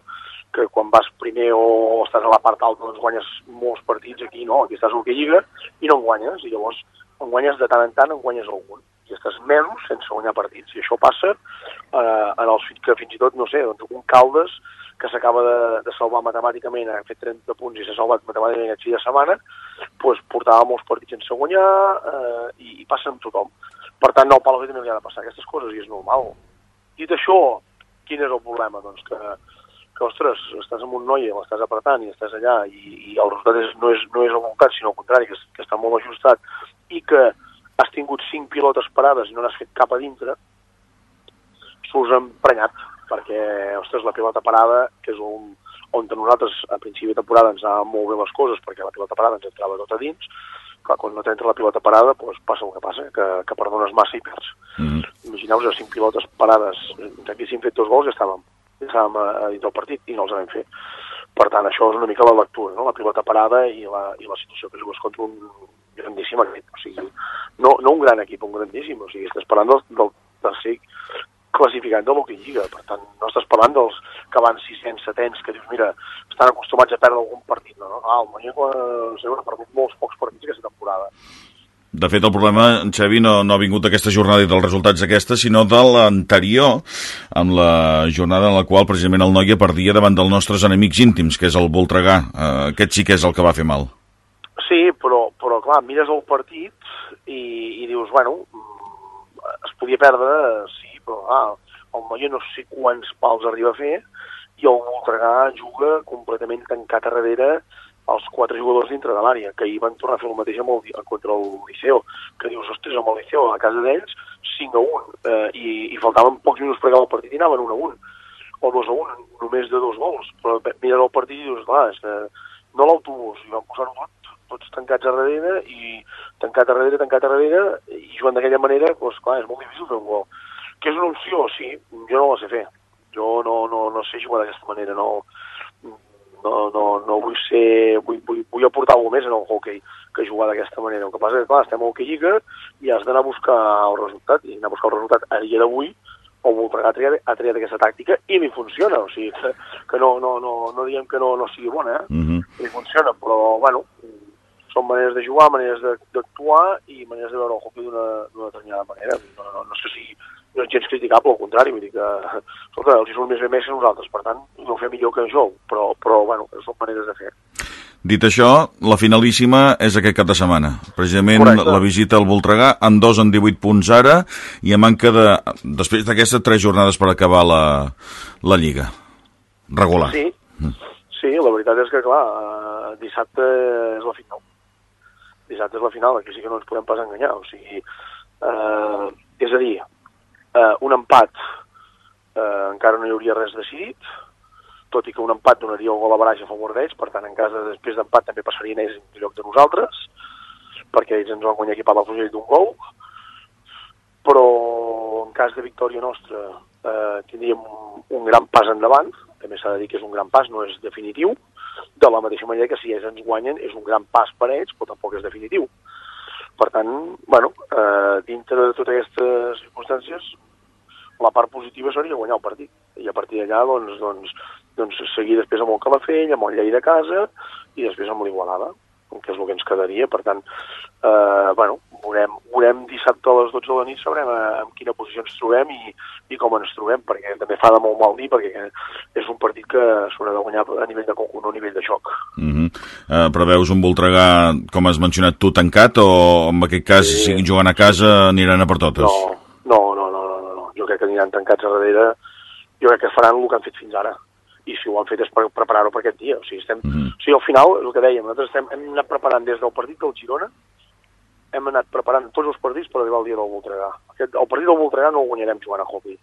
que quan vas primer o estàs a la part alta doncs guanyes molts partits aquí, no, aquí estàs al que lliga i no en guanyes, i llavors en guanyes de tant en tant, en guanyes algun i estàs mesos sense guanyar partits, i això passa eh, en els que fins i tot, no sé, doncs un Caldes que s'acaba de, de salvar matemàticament, ha fet 30 punts i s'ha salvat matemàticament aquest fi de setmana, pues, portava molts partits sense guanyar eh, i, i passa amb tothom. Per tant, no, al Palau també li ha de passar aquestes coses i és normal. Dit això, quin és el problema? Doncs que, que ostres, estàs amb un noi l'estàs apretant i estàs allà i, i el resultat és, no, és, no és el voltat, sinó al contrari, que, que està molt ajustat i que has tingut cinc pilotes parades i no n'has fet cap a dintre, surts emprenyat, perquè, ostres, la pilota parada, que és un, on nosaltres a principi de temporada ens anaven molt bé les coses, perquè la pilota parada ens entrava tot a dins, clar, quan no t'entra la pilota parada, doncs passa el que passa, que, que perdones massa i perds. Mm -hmm. Imagineu-vos a cinc pilotes parades, haguéssim fet dos gols i estàvem, estàvem a, a dins del partit i no els vam fer. Per tant, això és una mica la lectura, no? la pilota parada i la, i la situació que jugues contra un grandíssim equip. O sigui, no, no un gran equip, un grandíssim. O sigui, estàs parlant del, del tercer classificant de l'Hockey Lliga. Per tant, no estàs parlant dels que van 600, 700, que dius, mira, estan acostumats a perdre algun partit. No, no, ah, el Mallorca no, ha perdut molts pocs partits aquesta temporada. De fet, el problema, en Xavi, no, no ha vingut aquesta jornada i dels resultats aquesta, sinó de l'anterior, amb la jornada en la qual precisament el Noia perdia davant dels nostres enemics íntims, que és el Voltregà. Uh, aquest sí que és el que va fer mal. Sí, però, però clar, mires el partit i, i dius, bueno, es podia perdre, sí, però ah, el Noia no sé quants pals arriba a fer i el Voltregà juga completament tancat a darrere els quatre jugadors dintre de l'àrea, que ahir van tornar a fer el mateix amb el, contra el Liceo, que dius, ostres, amb el Liceo a casa d'ells, 5 a 1, eh, i, i faltaven pocs minuts per acabar el partit i anaven 1 a 1, o 2 a 1, només de dos gols, però mires el partit i dius, clar, és que no l'autobús, i van posar-ho tot, tots tancats a darrere, i tancat a darrere, tancat a darrere, i jugant d'aquella manera, doncs clar, és molt difícil fer un gol. Que és una opció, sí, jo no la sé fer. Jo no, no, no sé jugar d'aquesta manera, no, no, no, no vull ser... Vull, vull, vull aportar alguna més en el hockey que jugar d'aquesta manera. El que passa és que, clar, estem a hockey lliga i has d'anar a buscar el resultat, i anar a buscar el resultat a dia d'avui, o Voltregà ha triat, ha triat aquesta tàctica i li funciona, o sigui, que, que no, no, no, no diem que no, no sigui bona, eh? Uh -huh. li funciona, però, bueno, són maneres de jugar, maneres d'actuar i maneres de veure el hockey d'una determinada manera. No, no, no és que sigui no és gens criticable, al contrari, vull dir que escolta, els hi surt més bé més que nosaltres, per tant, no ho fem millor que jo, però, però bueno, són maneres de fer. Dit això, la finalíssima és aquest cap de setmana. Precisament Correcte. la visita al Voltregà, en dos en 18 punts ara, i a manca de, després d'aquestes tres jornades per acabar la, la Lliga. Regular. Sí, mm. sí, la veritat és que, clar, eh, dissabte és la final. Dissabte és la final, aquí sí que no ens podem pas enganyar. O sigui, eh, és a dir, eh, un empat eh, encara no hi hauria res decidit, tot i que un empat donaria un gol a baraix a favor d'ells, per tant, en cas de després d'empat també passarien ells en lloc de nosaltres, perquè ells ens van guanyar aquí a Palafrugell d'un gol, però en cas de victòria nostra eh, tindríem un, un gran pas endavant, també s'ha de dir que és un gran pas, no és definitiu, de la mateixa manera que si ells ens guanyen és un gran pas per a ells, però tampoc és definitiu. Per tant, bueno, eh, dintre de totes aquestes circumstàncies, la part positiva seria guanyar el partit. I a partir d'allà, doncs, doncs, doncs, seguir després amb el Calafell, amb el Lleida a casa, i després amb l'Igualada, que és el que ens quedaria. Per tant, eh, bueno, veurem, veurem dissabte a les 12 de la nit, sabrem eh, en quina posició ens trobem i, i com ens trobem, perquè també fa de molt mal dir, perquè és un partit que s'haurà de guanyar a nivell de concurs, no a nivell de xoc. Uh -huh. uh, preveus un Voltregà, com has mencionat tu, tancat, o en aquest cas, sí. si jugant a casa, aniran a per totes? No, no, no, no, no, no. jo crec que aniran tancats a darrere, jo crec que faran el que han fet fins ara i si ho han fet és per preparar-ho per aquest dia. O sigui, estem, -huh. o sigui, al final, el que dèiem, nosaltres estem, hem anat preparant des del partit del Girona hem anat preparant tots els partits per arribar al dia del Voltregà. Aquest, el partit del Voltregà no el guanyarem jugant a hockey.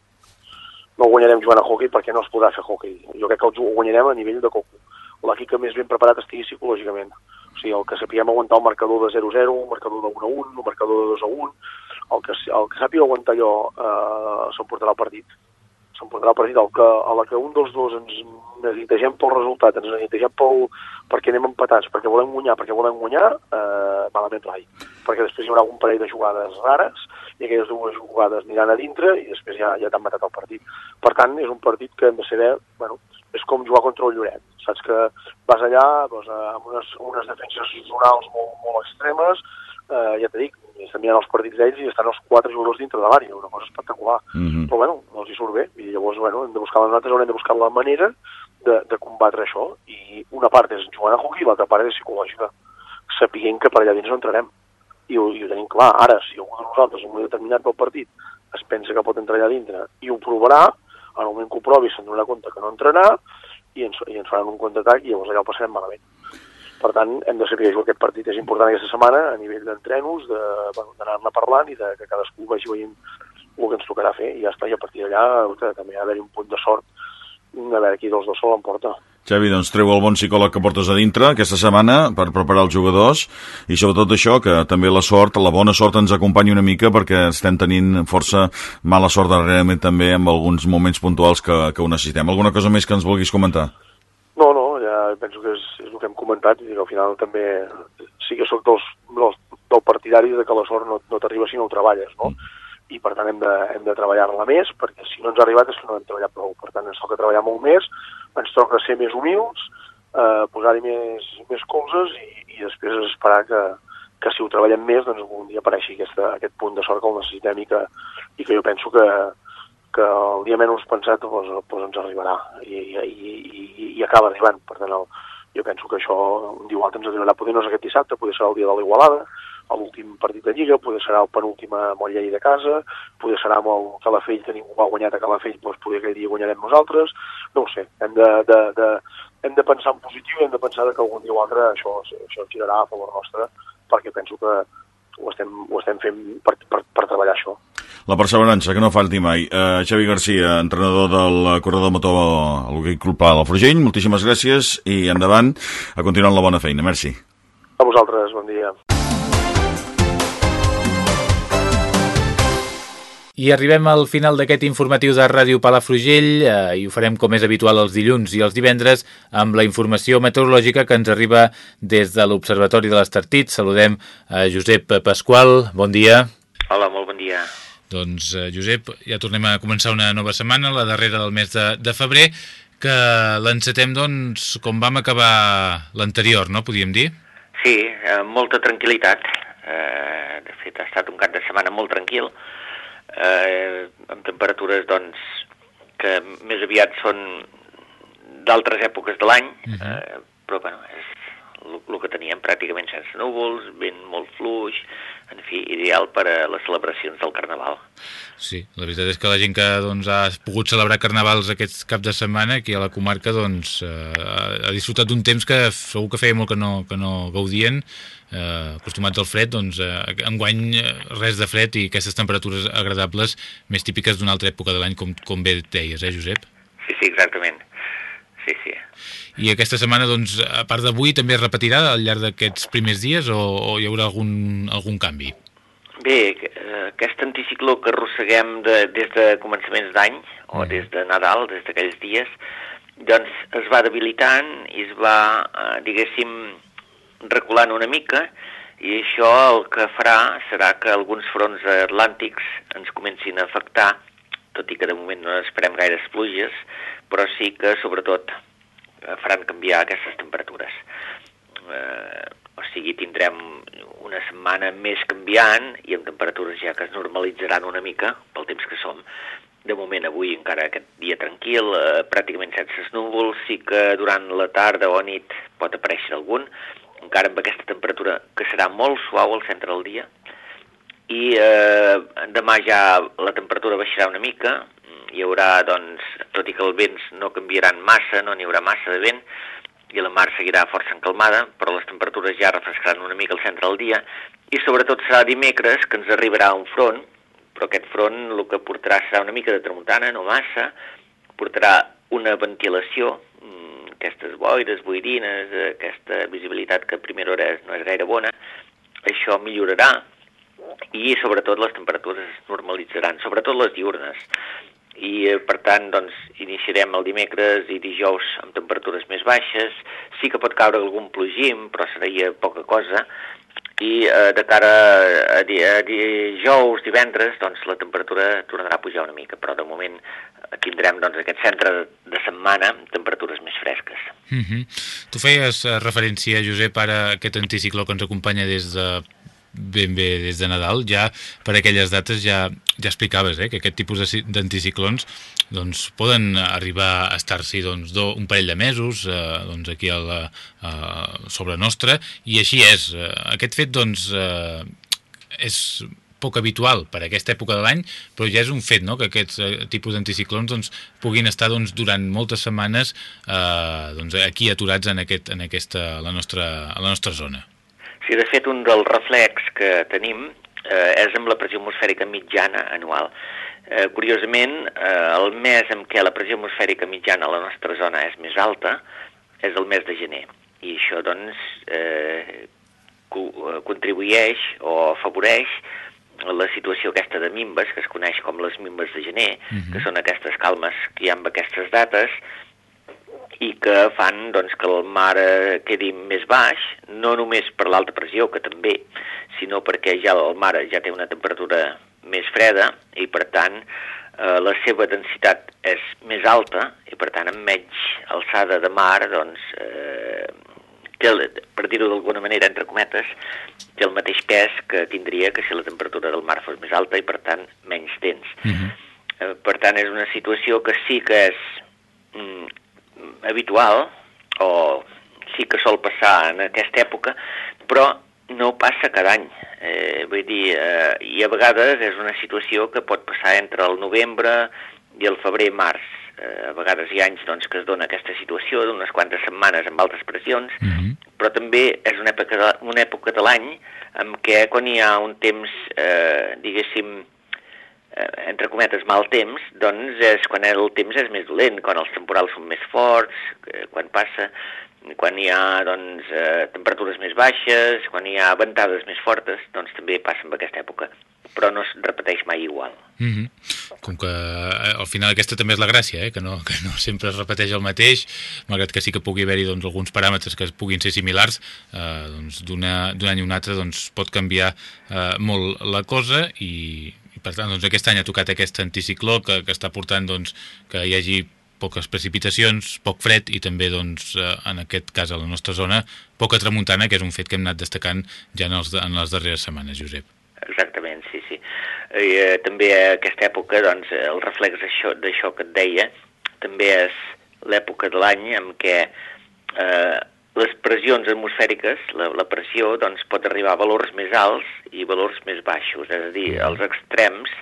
No el guanyarem jugant a hockey perquè no es podrà fer hockey. Jo crec que el guanyarem a nivell de coco. L'equip que més ben preparat estigui psicològicament. O sigui, el que sapiguem aguantar el marcador de 0-0, el marcador de 1-1, el marcador de 2-1, el que, el que sàpiga aguantar allò eh, s'emportarà el partit s'emportarà el partit, que, a la que un dels dos ens neguitegem pel resultat, ens neguitegem pel, perquè anem empatats, perquè volem guanyar, perquè volem guanyar, eh, malament rai. Perquè després hi haurà un parell de jugades rares i aquelles dues jugades aniran a dintre i després ja, ja t'han matat el partit. Per tant, és un partit que hem de saber, bueno, és com jugar contra el Lloret. Saps que vas allà doncs, amb unes, unes defenses zonals molt, molt extremes, eh, ja t'he dit, estan mirant els partits d'ells i estan els quatre jugadors dintre de l'àrea, una cosa espectacular. Mm -hmm. Però bueno, no els hi surt bé, i llavors bueno, hem de buscar, nosaltres haurem de buscar la manera de, de combatre això, i una part és jugant a hockey i l'altra part és psicològica, sapient que per allà dins no entrarem. I ho, i ho tenim clar, ara, si algú de nosaltres en un moment determinat del partit es pensa que pot entrar allà dintre i ho provarà, en el moment que ho provi se'n donarà compte que no entrarà i ens, i ens faran un contraatac i llavors allà ho passarem malament. Per tant, hem de saber que aquest partit és important aquesta setmana a nivell d'entrenos, d'anar-ne de, parlant i de que cadascú vagi veient el que ens tocarà fer i ja està, i a partir d'allà també ha d'haver un punt de sort a veure qui dels dos se l'emporta. Xavi, doncs treu el bon psicòleg que portes a dintre aquesta setmana per preparar els jugadors i sobretot això, que també la sort, la bona sort ens acompanya una mica perquè estem tenint força mala sort darrerament també amb alguns moments puntuals que, que ho necessitem. Alguna cosa més que ens vulguis comentar? No, no, penso que és, és el que hem comentat i que al final també sí que sóc dels, dels, del partidari de que la sort no, no t'arriba si no ho treballes, no? Mm i per tant hem de, hem de treballar-la més, perquè si no ens ha arribat és que no hem treballat prou. Per tant, ens toca treballar molt més, ens toca ser més humils, eh, posar-hi més, més colzes i, i després esperar que, que si ho treballem més, doncs algun dia apareixi aquesta, aquest punt de sort que el necessitem i que, i que jo penso que, que el dia menys pensat doncs, doncs ens arribarà i, i, i, i acaba arribant. Per tant, el, jo penso que això un dia o altre ens arribarà. Poder no és aquest dissabte, poder ser el dia de l'Igualada, l'últim partit de Lliga, poder serà el penúltim amb el Llei de casa, poder serà amb el Calafell, que ningú ha guanyat a Calafell, doncs poder aquell dia guanyarem nosaltres, no ho sé, hem de, de, de, hem de pensar en positiu i hem de pensar que algun dia o altre això, això girarà a favor nostre, perquè penso que ho estem, ho estem fent per, per, per treballar això. La perseverança, que no falti mai. Uh, Xavi Garcia, entrenador del corredor motor a l'Hockey Club Pla del Frugell, moltíssimes gràcies i endavant a continuar la bona feina. Merci. A vosaltres, bon dia. I arribem al final d'aquest informatiu de Ràdio Palafrugell eh, i ho farem com és habitual els dilluns i els divendres amb la informació meteorològica que ens arriba des de l'Observatori de l'Estartit. Saludem a Josep Pasqual. Bon dia. Hola, molt bon dia. Doncs, eh, Josep, ja tornem a començar una nova setmana, la darrera del mes de, de febrer, que l'encetem, doncs, com vam acabar l'anterior, no?, podíem dir? Sí, eh, molta tranquil·litat. Eh, de fet, ha estat un cap de setmana molt tranquil, eh, amb temperatures doncs, que més aviat són d'altres èpoques de l'any, uh mhm. -huh. eh, però bueno, és el que teníem pràcticament sense núvols, vent molt fluix, en fi, ideal per a les celebracions del Carnaval. Sí, la veritat és que la gent que doncs, ha pogut celebrar Carnavals aquests caps de setmana aquí a la comarca doncs, eh, ha disfrutat d'un temps que segur que feia molt que no, que no gaudien, eh, acostumats al fred, doncs eh, enguany eh, res de fred i aquestes temperatures agradables més típiques d'una altra època de l'any, com, com bé deies, eh, Josep? Sí, sí, exactament. Sí, sí. I aquesta setmana, doncs, a part d'avui, també es repetirà al llarg d'aquests primers dies o, o hi haurà algun, algun canvi? Bé, eh, aquest anticicló que arrosseguem de, des de començaments d'any, o mm. des de Nadal, des d'aquells dies, doncs es va debilitant i es va, eh, diguéssim, reculant una mica i això el que farà serà que alguns fronts atlàntics ens comencin a afectar, tot i que de moment no esperem gaires pluges, però sí que sobretot faran canviar aquestes temperatures. Eh, o sigui, tindrem una setmana més canviant i amb temperatures ja que es normalitzaran una mica pel temps que som. De moment, avui encara aquest dia tranquil, eh, pràcticament sense núvols, sí que durant la tarda o nit pot aparèixer algun, encara amb aquesta temperatura que serà molt suau al centre del dia, i eh, demà ja la temperatura baixarà una mica, hi haurà, doncs, tot i que els vents no canviaran massa, no n'hi haurà massa de vent, i la mar seguirà força encalmada, però les temperatures ja refrescaran una mica al centre del dia, i sobretot serà dimecres que ens arribarà un front, però aquest front el que portarà serà una mica de tramuntana, no massa, portarà una ventilació, aquestes boires, boirines, aquesta visibilitat que a primera hora no és gaire bona, això millorarà i sobretot les temperatures es normalitzaran, sobretot les diurnes. I eh, per tant, doncs, iniciarem el dimecres i dijous amb temperatures més baixes, sí que pot caure algun plogim, però seria poca cosa, i eh, de cara a, a dijous, divendres, doncs la temperatura tornarà a pujar una mica, però de moment eh, tindrem doncs, aquest centre de setmana amb temperatures més fresques. Mm -hmm. Tu feies eh, referència, Josep, ara a aquest anticicló que ens acompanya des de ben bé des de Nadal, ja per aquelles dates ja, ja explicaves eh, que aquest tipus d'anticiclons doncs, poden arribar a estar-s'hi doncs, un parell de mesos eh, doncs, aquí a la, a, sobre nostra i així és. Eh, aquest fet doncs, eh, és poc habitual per a aquesta època de l'any, però ja és un fet no? que aquests eh, tipus d'anticiclons doncs, puguin estar doncs, durant moltes setmanes eh, doncs, aquí aturats en, aquest, en aquesta, la nostra, a la nostra zona. Sí, de fet, un dels reflex que tenim eh, és amb la pressió atmosfèrica mitjana anual. Eh, curiosament, eh, el mes en què la pressió atmosfèrica mitjana a la nostra zona és més alta és el mes de gener. I això, doncs, eh, co eh, contribueix o afavoreix la situació aquesta de mimbes, que es coneix com les mimbes de gener, uh -huh. que són aquestes calmes que hi ha amb aquestes dates, i que fan doncs, que el mar eh, quedi més baix, no només per l'alta pressió, que també, sinó perquè ja el mar ja té una temperatura més freda i, per tant, eh, la seva densitat és més alta i, per tant, amb menys alçada de mar, doncs, eh, té, per dir-ho d'alguna manera, entre cometes, té el mateix pes que tindria que si la temperatura del mar fos més alta i, per tant, menys temps. Uh -huh. eh, per tant, és una situació que sí que és mm, habitual, o sí que sol passar en aquesta època, però no passa cada any. Eh, vull dir, eh, i a vegades és una situació que pot passar entre el novembre i el febrer-març eh, a vegades hi ha anys doncs, que es dona aquesta situació d'unes quantes setmanes amb altres pressions, mhm. -huh. però també és una època de, una època de l'any en què quan hi ha un temps, eh, diguéssim, entre cometes, mal temps, doncs és quan el temps és més dolent, quan els temporals són més forts, eh, quan passa quan hi ha doncs, eh, temperatures més baixes, quan hi ha ventades més fortes, doncs també passa en aquesta època però no es repeteix mai igual. Mm -hmm. Com que eh, al final aquesta també és la gràcia, eh? que, no, que no sempre es repeteix el mateix, malgrat que sí que pugui haver-hi doncs, alguns paràmetres que puguin ser similars, eh, doncs, d'un any a un altre doncs, pot canviar eh, molt la cosa i per tant doncs, aquest any ha tocat aquest anticicló que, que està portant doncs, que hi hagi poques precipitacions, poc fred i també, doncs, eh, en aquest cas a la nostra zona, poca tramuntana, que és un fet que hem anat destacant ja en, els, en les darreres setmanes, Josep. Exactament, sí, sí. Eh, també a aquesta època, doncs, el reflex d'això que et deia, també és l'època de l'any en què eh, les pressions atmosfèriques, la, la pressió, doncs, pot arribar a valors més alts i valors més baixos, és a dir, els extrems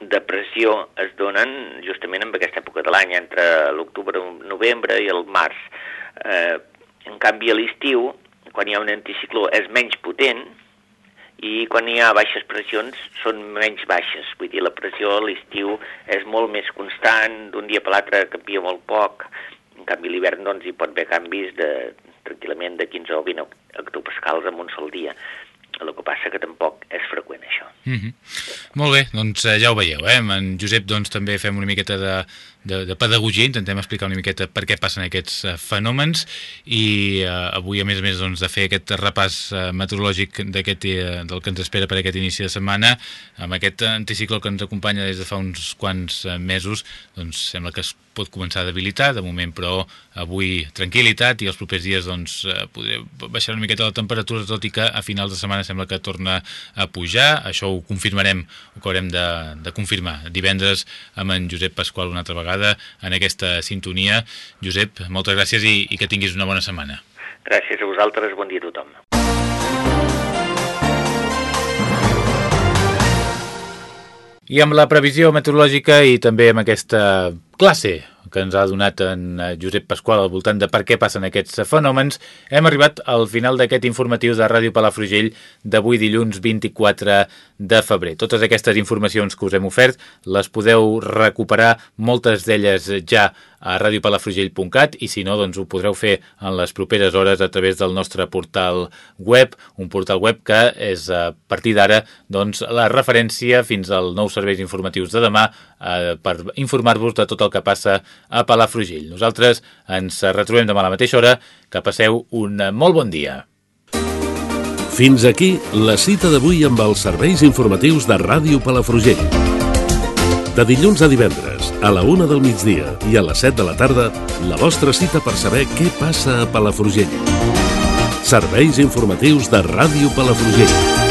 de pressió es donen justament en aquesta època de l'any, entre l'octubre, novembre i el març. Eh, en canvi, a l'estiu, quan hi ha un anticicló, és menys potent, i quan hi ha baixes pressions són menys baixes, vull dir, la pressió a l'estiu és molt més constant, d'un dia per l'altre canvia molt poc, en canvi l'hivern doncs hi pot haver canvis de, tranquil·lament de 15 o 20 hectopascals en un sol dia. El que passa que tampoc és freqüent, això. Mm -hmm. Molt bé, doncs eh, ja ho veieu, eh? En Josep doncs, també fem una miqueta de, de, de pedagogia, intentem explicar una miqueta per què passen aquests uh, fenòmens i uh, avui, a més a més, doncs, de fer aquest repàs uh, meteorològic d'aquest uh, del que ens espera per aquest inici de setmana, amb aquest anticicló que ens acompanya des de fa uns quants uh, mesos, doncs sembla que es pot començar a debilitar, de moment però avui tranquil·litat i els propers dies doncs podré baixar una miqueta la temperatura, tot i que a finals de setmana sembla que torna a pujar, això ho confirmarem, ho haurem de, de confirmar. Divendres amb en Josep Pasqual una altra vegada en aquesta sintonia. Josep, moltes gràcies i, i que tinguis una bona setmana. Gràcies a vosaltres, bon dia a tothom. I amb la previsió meteorològica i també amb aquesta classe que ens ha donat en eh, Josep Pasqual al voltant de per què passen aquests fenòmens, hem arribat al final d'aquest informatiu de Ràdio Palafrugell d'avui dilluns 24 de febrer. Totes aquestes informacions que us hem ofert les podeu recuperar, moltes d'elles ja a radiopalafrugell.cat i si no, doncs ho podreu fer en les properes hores a través del nostre portal web, un portal web que és a partir d'ara doncs, la referència fins als nous serveis informatius de demà eh, per informar-vos de tot el que passa a Palafrugell. Nosaltres ens retrobem demà a la mateixa hora. Que passeu un molt bon dia. Fins aquí la cita d'avui amb els serveis informatius de Ràdio Palafrugell. De dilluns a divendres, a la una del migdia i a les 7 de la tarda, la vostra cita per saber què passa a Palafrugell. Serveis informatius de Ràdio Palafrugell.